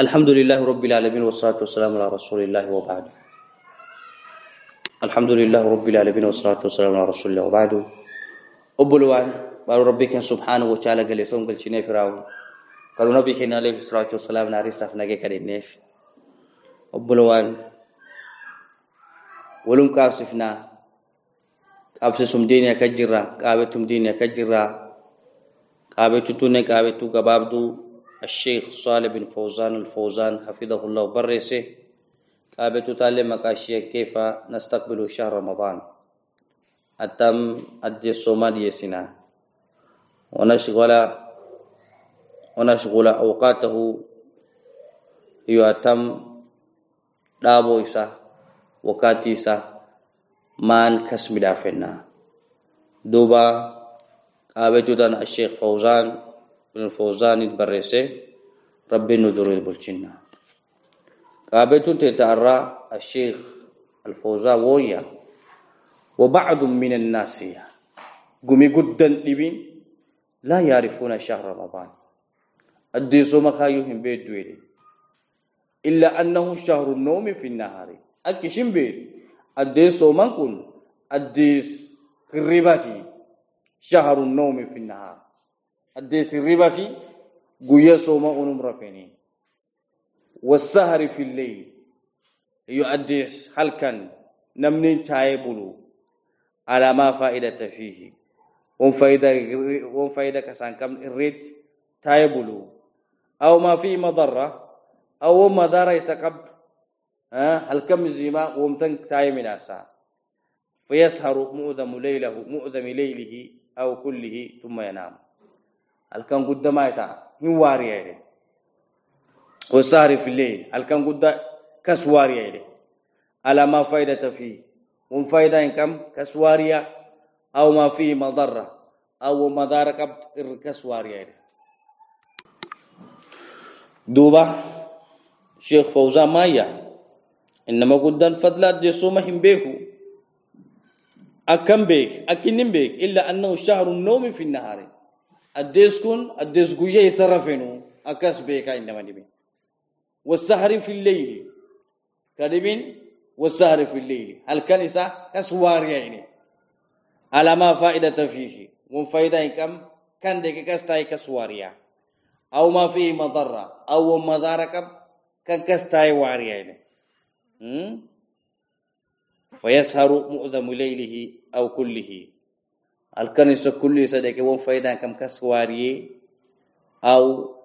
الحمد لله رب العالمين والصلاة والسلام على رسول الله وبعد الحمد لله رب العالمين والصلاة والسلام على رسول الله وبعد أبلوان بارو ربك سبحانه وتعالى قال يثوم قال شنو فراو قالوا نبي كنا عليه الصلاة والسلام ناري سفنا كده نيف أبلوان ولم diiniya ka jirra qaabetum diiniya ka jirra qaabetu tunne qaabetu gabaabduu الشيخ صالح بن فوزان الفوزان حفظه الله برسه قابت تعلم مقاشية كيف نستقبل شهر رمضان؟ أتم أدي الصومال يسنا ونشغل ونشغل أوقاته. يتم دابو إسا وقاتي إسا مان كسم دافنا. دوبا قابت الشيخ فوزان بن الفوزان البرسي ربي ندور البلشنا قابلت تتعرى الشيخ الفوزان ويا وبعض من الناس قمي قدا لبين لا يعرفون شهر رمضان. الديسو مخايوهم بيت دويري إلا أنه شهر النوم في النهار. أكشن بيت. الديسو من كن. الديس قربتي شهر النوم في النهار. أديس الربا في قوية صوما ونم رفينين والسهر في الليل. يؤديس هل كان نمنين تايبلو على ما فائدة فيه وم فائدة وم فائدة كسان كم الريد تايبلو أو ما فيه مضرة. أو مضرة يسكب. هل كم زيما ومتن تاي من أسا فيسهر مؤذم ليله مؤذم ليله أو كله ثم ينام. Halkan guddamaa ta'a hin waariya jedhe wasaari fillee halkan guddaa kas waariya jedhe ala maa faayidata fi wan faayidaa hin qabne kas waariya aw maa fihi madarra aw madaara qab irra kas waariya jedhe duuba sheekh fawzaan maayya innama guddaan fadla addeessuma hin beeku akkam beek akkinnin beek illa annahu kun addees guyyaa isa rafenu akkas beekaa innama dhibin والسهر في الليل. كذبين والسهر في الليل. هل كان إسا؟ كسوار يعني على ما فائدة فيه. من فائدة كم؟ كان ديك كستاي كسواريا أو ما فيه مضرة. أو مضارة كم؟ كان كستاي واريا يعني فيسهر مؤذم ليله أو كله. halkan isa kulli isa deke won faida kam kas wariye. Au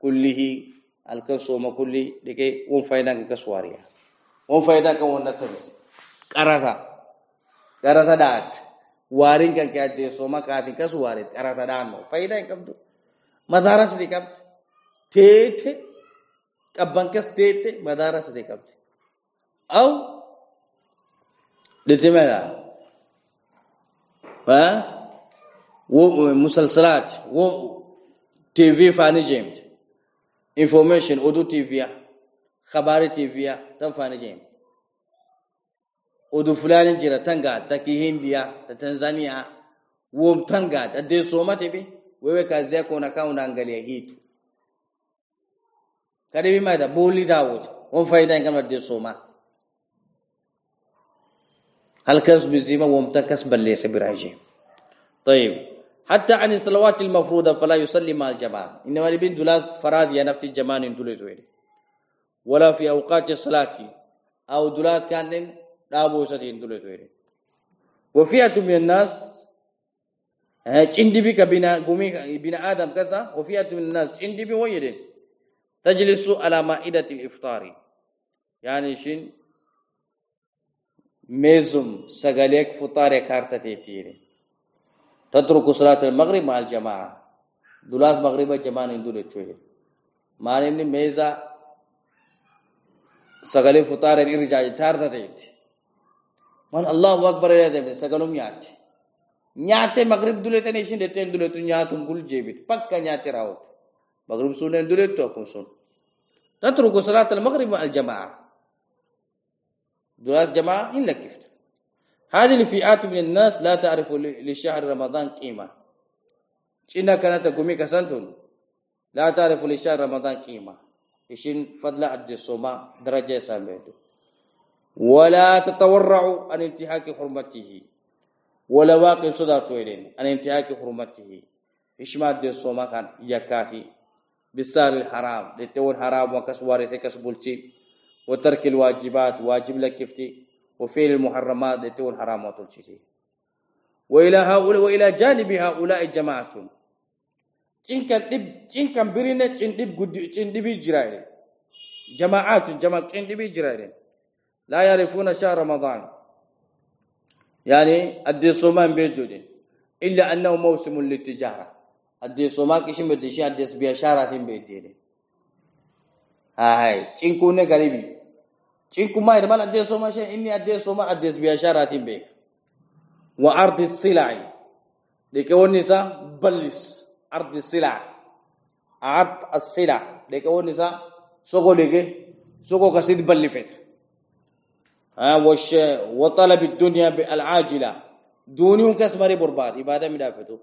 kullihi halkan soma kulli deke won faida kam kas wariya. Won faida kam won natta qarata qarata dat warin kan kya de soma ka tin kas wari qarata dan no faida kam do madaras de kam. Tete qabban kas tete madaras de kam. Au. Ditimela مسلسلات تي في فاني جيمد انفورميشن اودو تي فيا خبر تي فيا تم فاني جيمد اودو فلان جرا تنغا تكي هنديا تنزانيا وم تنغا تدي سوما تي بي wewe kazi yako unakaa unaangalia kitu karibi mada boli dawo on faida ingama de soma كسب زيما ومتكسب ليس براجع طيب حتى عن الصلوات المفروضة فلا يصلي مع الجماعة. إنما لبين دولات فراد يا نفتي جمان دولت ولا في أوقات الصلاة أو دولات كان دابو ستين دولت وفئة من الناس عندي بك بنا قومي بنا آدم كذا وفئة من الناس عندي بويد تجلس على مائدة الإفطار. يعني شين؟ ميزم سغاليك فطار كارتتي تيري تترك صلاة المغرب مع الجماعة. دولات مغرب جماعة ندول تشوي ماني ميزا سغالي فطار الارجاج تارتتي من الله أكبر يا دم سغلوم يات نياته مغرب دولت نيشن دتن دولت نياتم كل جيبت پكا نياته راوت. مغرب سنن دولت تو كون سن تترك صلاة المغرب مع الجماعة. دولات جماعة إلا كفت هذه الفئات من الناس لا تعرف لشهر رمضان قيمة. إنها كانت قومي كسنتون. لا تعرف لشهر رمضان قيمة. إشين فضل أدي الصومة درجة سامبيدو ولا تتورعوا عن انتهاك حرمته. ولا واقع صداتو إلين عن انتهاك حرمته. إشما أدي الصومة كان يكافي. بالسار الحرام لتون حرام وكس وارث كس بولتي وترك الواجبات واجب لك افتي وفعل المحرمات حرام الحرامات الشيء وإلى هؤلاء وإلى جانب هؤلاء جماعة. تنكن دب تنكن برينة تن دب قد تن دب جرائر جماعات جماعة تن دب جرائر لا يعرفون شهر رمضان. يعني أدي صومان بيجود إلا أنه موسم للتجارة. أدي صومان كشم بيجود أدي سبيا شارة بيجود هاي. تنكونا قريبين cinku mai da mal addi soma shi inni addi soma addi biya shara tin be. Wa ardi silai. De ke? Woni sa ballis عرض السلع عرض السلع لك أول نساء سوكو لك سوكو كسيد بلفت ها وش وطلب الدنيا بالعاجلة دونيهم كسمري برباد إبادة مدافتو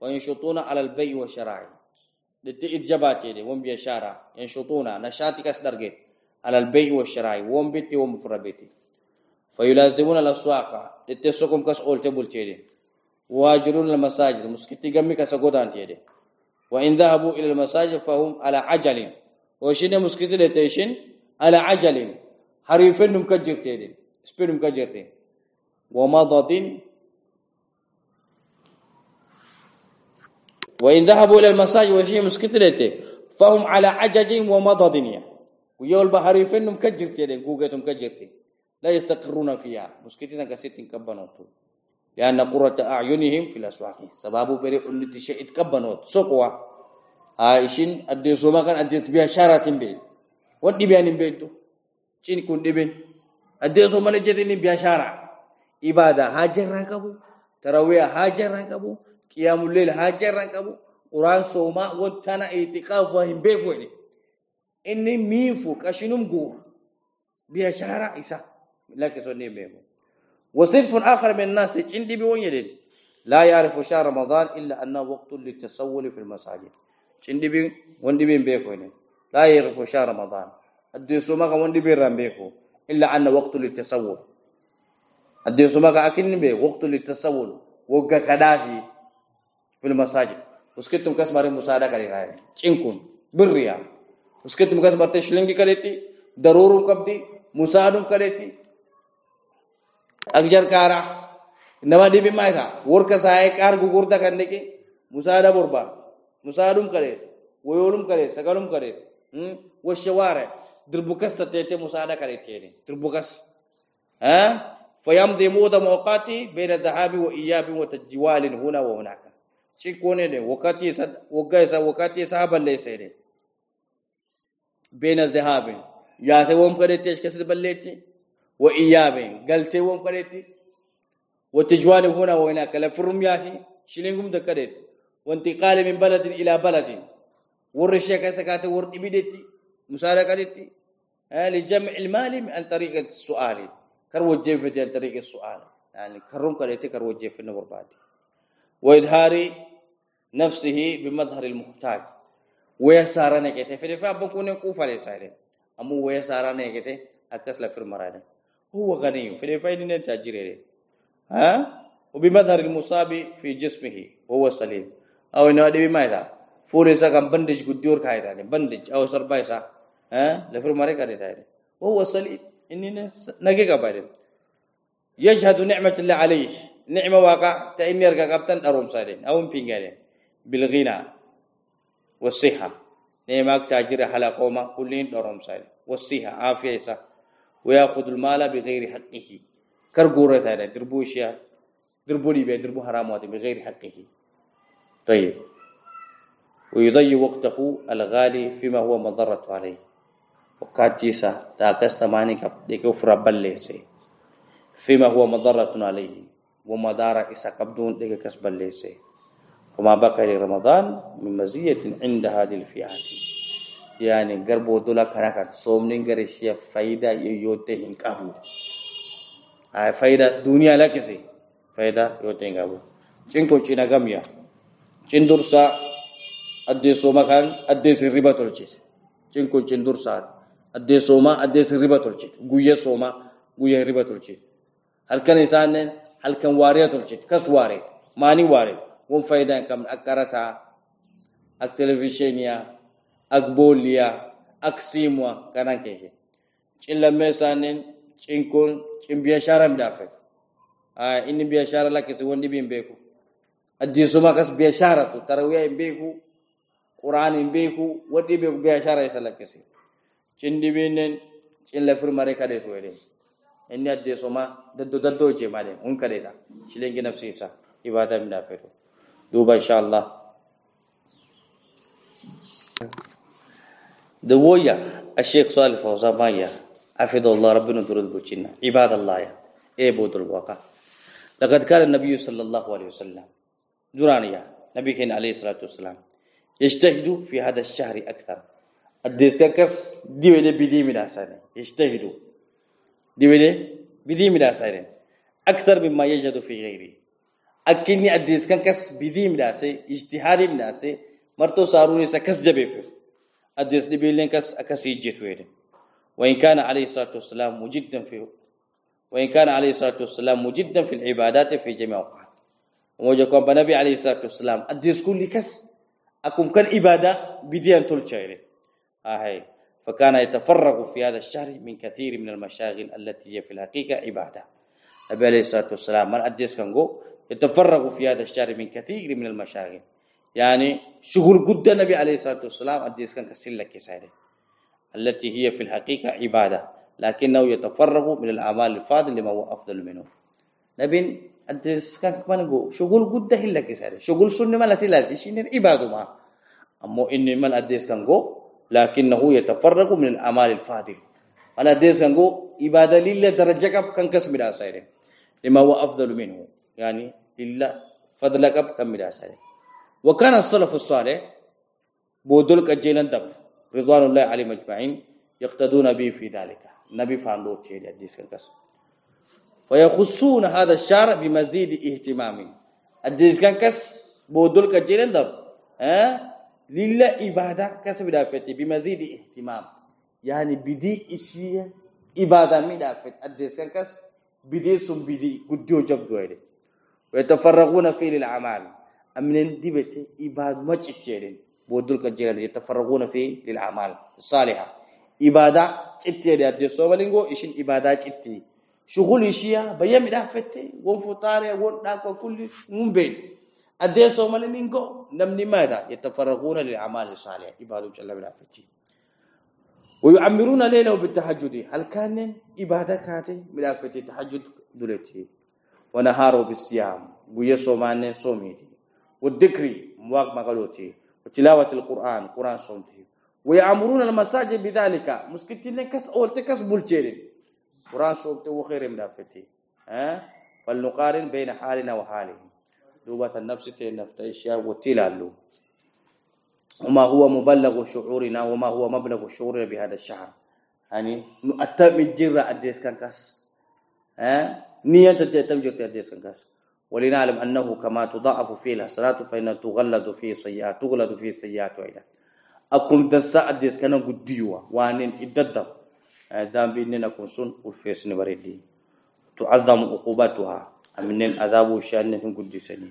وينشطون على البيع والشراع لتئد جباتي دي وم بيشارع ينشطون نشاتي كسدرجت على البيع والشراع وم بيتي وم فربيتي فيلازمون الأسواق لتسوكم كس أولتي بولتي واجرون المساجد مسكتي جمي كسجودان تيدي وإن ذهبوا إلى المساجد فهم على عجل. وشين مسكتي لتيشين على عجل. حريفين مكجر تيدي سبين مكجر تيدي ومضض. وإن ذهبوا إلى المساجد وشين مسكتي لتي فهم على عجج ومضض. ويول بحريفين مكجر تيدي قوقة مكجر تيدي لا يستقرون فيها. مسكتنا كسيتين كبنوتو لأن قرة أعينهم في الأسواق. سبابو بري أنت شيء تكبنوت سقوا عايشين أدي سوما كان أدي بها شارة بين ودي بيان بيتو. شين كون دي بين. أدي سوما نجتني بها شارة. إبادة هاجر ركبو تراوية هاجر ركبو قيام الليل هاجر ركبو قرآن سوما وانتنا اعتقاف وهم بيفوني ميفو كشنم غور بها شارة إسا لكن سوني بيفو وصنف آخر من الناس عندي بوين لا يعرف شهر رمضان إلا أنه وقت للتسول في المساجد. عندي بي وندي بين بيكو لا يعرف شهر رمضان. أدي سوما وندي بين رام بيكو. إلا أنه وقت للتسول. أدي سوما أكن بي وقت للتسول. وقا كدافي في المساجد. وسكتم كسمار مساعدة كريها چنكم بريا وسكتم كسمار تشلنگي كريتي ضرورم كبدي مساعدم كريتي अगजर कारा नवाडी भी मायथा वर्क सहाय कार गुगुरता करने के मुसादा बुरबा मुसादुम करे वयोलुम करे सगलुम करे हम्म वो शवार है द्रबुकस तते मुसादा करे थे द्रबुकस ها فيمضي مود موقاتي بين الذهاب واياب وتجوال هنا وهناك شي كونه ده وقتي سد وقايسا وقتي صاحب ليس ده بين الذهاب يا ثوم كده تيش كسد بليتي؟ وإيابين. قلتي وم قريتي؟ وتجوان هنا وهناك لفرم ياشي شلينكم دكريت. وانتقال من بلد إلى بلد. ورشيا كسكات ورد إبدتي مسارة قريتي لجمع المال عن طريق السؤال. كر وجيف عن طريق السؤال. يعني كرم قريتي كر وجيف النور بعد وإظهار نفسه بمظهر المحتاج. ويسارنا كده فدفع بكون كوفا لسائر أمو ويسارنا كده أكس لفر مرانه هو غني فليفايدين تاجرين ها وبمظهر المصاب في جسمه وهو سليم أو إنه هذا بما فوريسا كم بندج قديور كاي تاني بندج أو سربايسا ها لفر مرة كاري تاني وهو سليم إننا نجي كبارين يجهد نعمة الله عليه نعمة واقع أرجع كابتن أروم سالين أو مبينغالين بالغنى والصحة. نعمة تاجر حلقوما كلين أروم سالين والصحة عافية ويأخذ المال بغير حقه. كرغورة هذا دربو شيا دربو لي دربو حرامات بغير حقه. طيب. ويضيع وقته الغالي فيما هو مضرة عليه. وكاتيسا تاكست ماني كب. ديكو فرابليسي فيما هو مضرة عليه. ومدار إسا قبدون ديكو كسبليسي وما بقى لرمضان من مزية عند هذه الفئات. يعني غربو دولا كانك صومين غريشيا فايدة يوتين قبو اي آه، فايدة دنيا لك سي فايدة يوتين قبو جينكو جينا غاميا. جين درسا أدي صوم كان أدي سيربا تولجي جينكو جين درسا أدي صوم أدي سيربا تولجي غويا صوم غويا ريبا تولجي هل كان إنسان هل كان واريا تولجي كسواري ماني واريت qabne akka qarataa ak televizhiiniyaa ak boolliyaa ak siimuwa kanan keesse cillammee isaannen cinkun cin biashara midhaafate inni biashara lakkise won dhibii hin beeku addisuma kas biashara tu tarawiya imbeku Quran imbeku wadi be biashara isa lakasi cindi binen cin la firma re kade to ede inni addisuma daddo daddo je male un kade da shilengi nafsi isa ibada min afeto duba inshallah دويا الشيخ صالح فوزان مايا. حفظ الله ربنا ترد بوچنا عباد الله يا. اي بود الواقع. لقد كان النبي صلى الله عليه وسلم. درانيا نبي كان عليه الصلاة والسلام. يجتهدوا في هذا الشهر أكثر. الديس كس دي ولا بدي من أسانه يجتهدوا دي ولا بدي من أكثر مما يجد في غيره أكني الديس كس بدي أسه اجتهادي أسه مرتو صاروا سكس جبه في الديس دي بيلين كس أكسي جيت ويده وإن كان عليه الصلاة والسلام مجدا في وإن كان عليه الصلاة والسلام مجدا في العبادات في جميع أوقات. moja kwamba nabi alayhi salatu wasalam adis kulli kas akum kan ibada bidiyan tulchaire ahai فكان يتفرغ في هذا الشهر من كثير من المشاغل التي هي في الحقيقة عبادة النبي عليه الصلاة والسلام من أديس كانغو يتفرغوا في هذا الشهر من كثير من المشاغل. يعني شغل قد النبي عليه الصلاة والسلام اديس كان كسلك التي هي في الحقيقة عبادة لكنه يتفرغ من الأعمال الفاضله لما هو أفضل منه. نبي اديس كان كمان شغل قد هلك ساري شغل سنة ما لا عبادة ما؟ أما ان من اديس كان لكنه يتفرغ من الأعمال الفاضله على اديس كان عبادة لله درجة كان كسمدا ساري لما هو أفضل منه. يعني fadla kap kan mida sayre wa kana as-salaf as-salih bodul kajelan dab ridwanullahi alayhim ajma'in yaqtaduna bi fi dhalika nabi fando chede addeeskan kas ويخصون هذا الشهر بمزيد اهتمام الديس كان كس بودول كجيرن دب ها لله عباده كسب دافتي بمزيد اهتمام يعني بدي اشي عباده مي دافت الديس كان كس بدي سم بدي قديو جب دويد ويتفرغون في للأعمال. أمن دبت عباد ما تشترين. بودول كجيرن يتفرغون في للأعمال الصالحة. تشترين shughuli ishia bayami dafete won futare won dako kulli mumbed ade so mali ningo namni mada yatafaraguna lil amali salih ibadu jalla bila fati ويعمرون ليلة بالتهجد هل كان عباده كاتي بلا فتي تهجد دولتي؟ ونهاره بالصيام ويسو مان صوميدي. والذكر مواق مغلوتي وتلاوة القرآن قرآن صومتي. ويعمرون المساجد بذلك. مسكتين كس أول تكس بولتيرين. قرآن شوبت وخير من أفتي. ها؟ فلنقارن بين حالنا وحالهم. دوبة النفس تنفت أشياء وتلالو. وما هو مبلغ شعورنا وما هو مبلغ شعورنا بهذا الشهر. يعني نؤتم الجرة أديس كان كاس. ها؟ نية تتم جرة أديس كان كاس ولنعلم أنه كما تضاعف فيه الحسنات فإن تغلد فيه السيئات تغلد فيه السيئات أيضا أكون دسا أديس كان قديوا وانين إددب ذنبي نكون سن وفيسن بريدي تعظم عقوبتها أمنين عذاب شان قدسني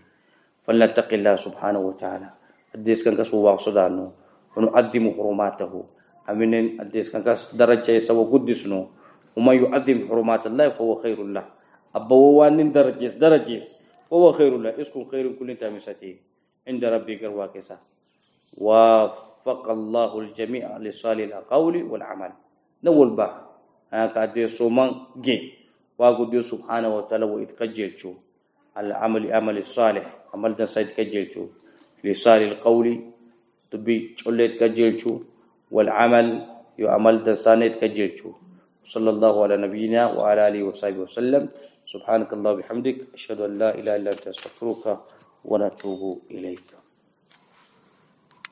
فلنتقي الله سبحانه وتعالى الديس كان كسو واقصدانو ونعظم حرماته أمنين الديس كان كس درجة يسوى قدسنو وما يعظم حرمات الله فهو خير الله أبوان درجة درجة فهو خير الله اسكن خير كل تامساتي. عند ربي كرواكسا وفق الله الجميع لصالح القول والعمل. نول با. هكا دي سومان جي. واغو سبحانه وتعالى وإذ كجيلتو. العمل عمل الصالح عمل دا سيد كجيلتو. لصالح القول. تبي چولت كجيلتو. والعمل يعمل دا سانيت كجيلتو. صلى الله على نبينا وعلى آله وصحبه وسلم. سبحانك الله وبحمدك أشهد أن لا إله إلا أنت أستغفرك ونتوب إليك.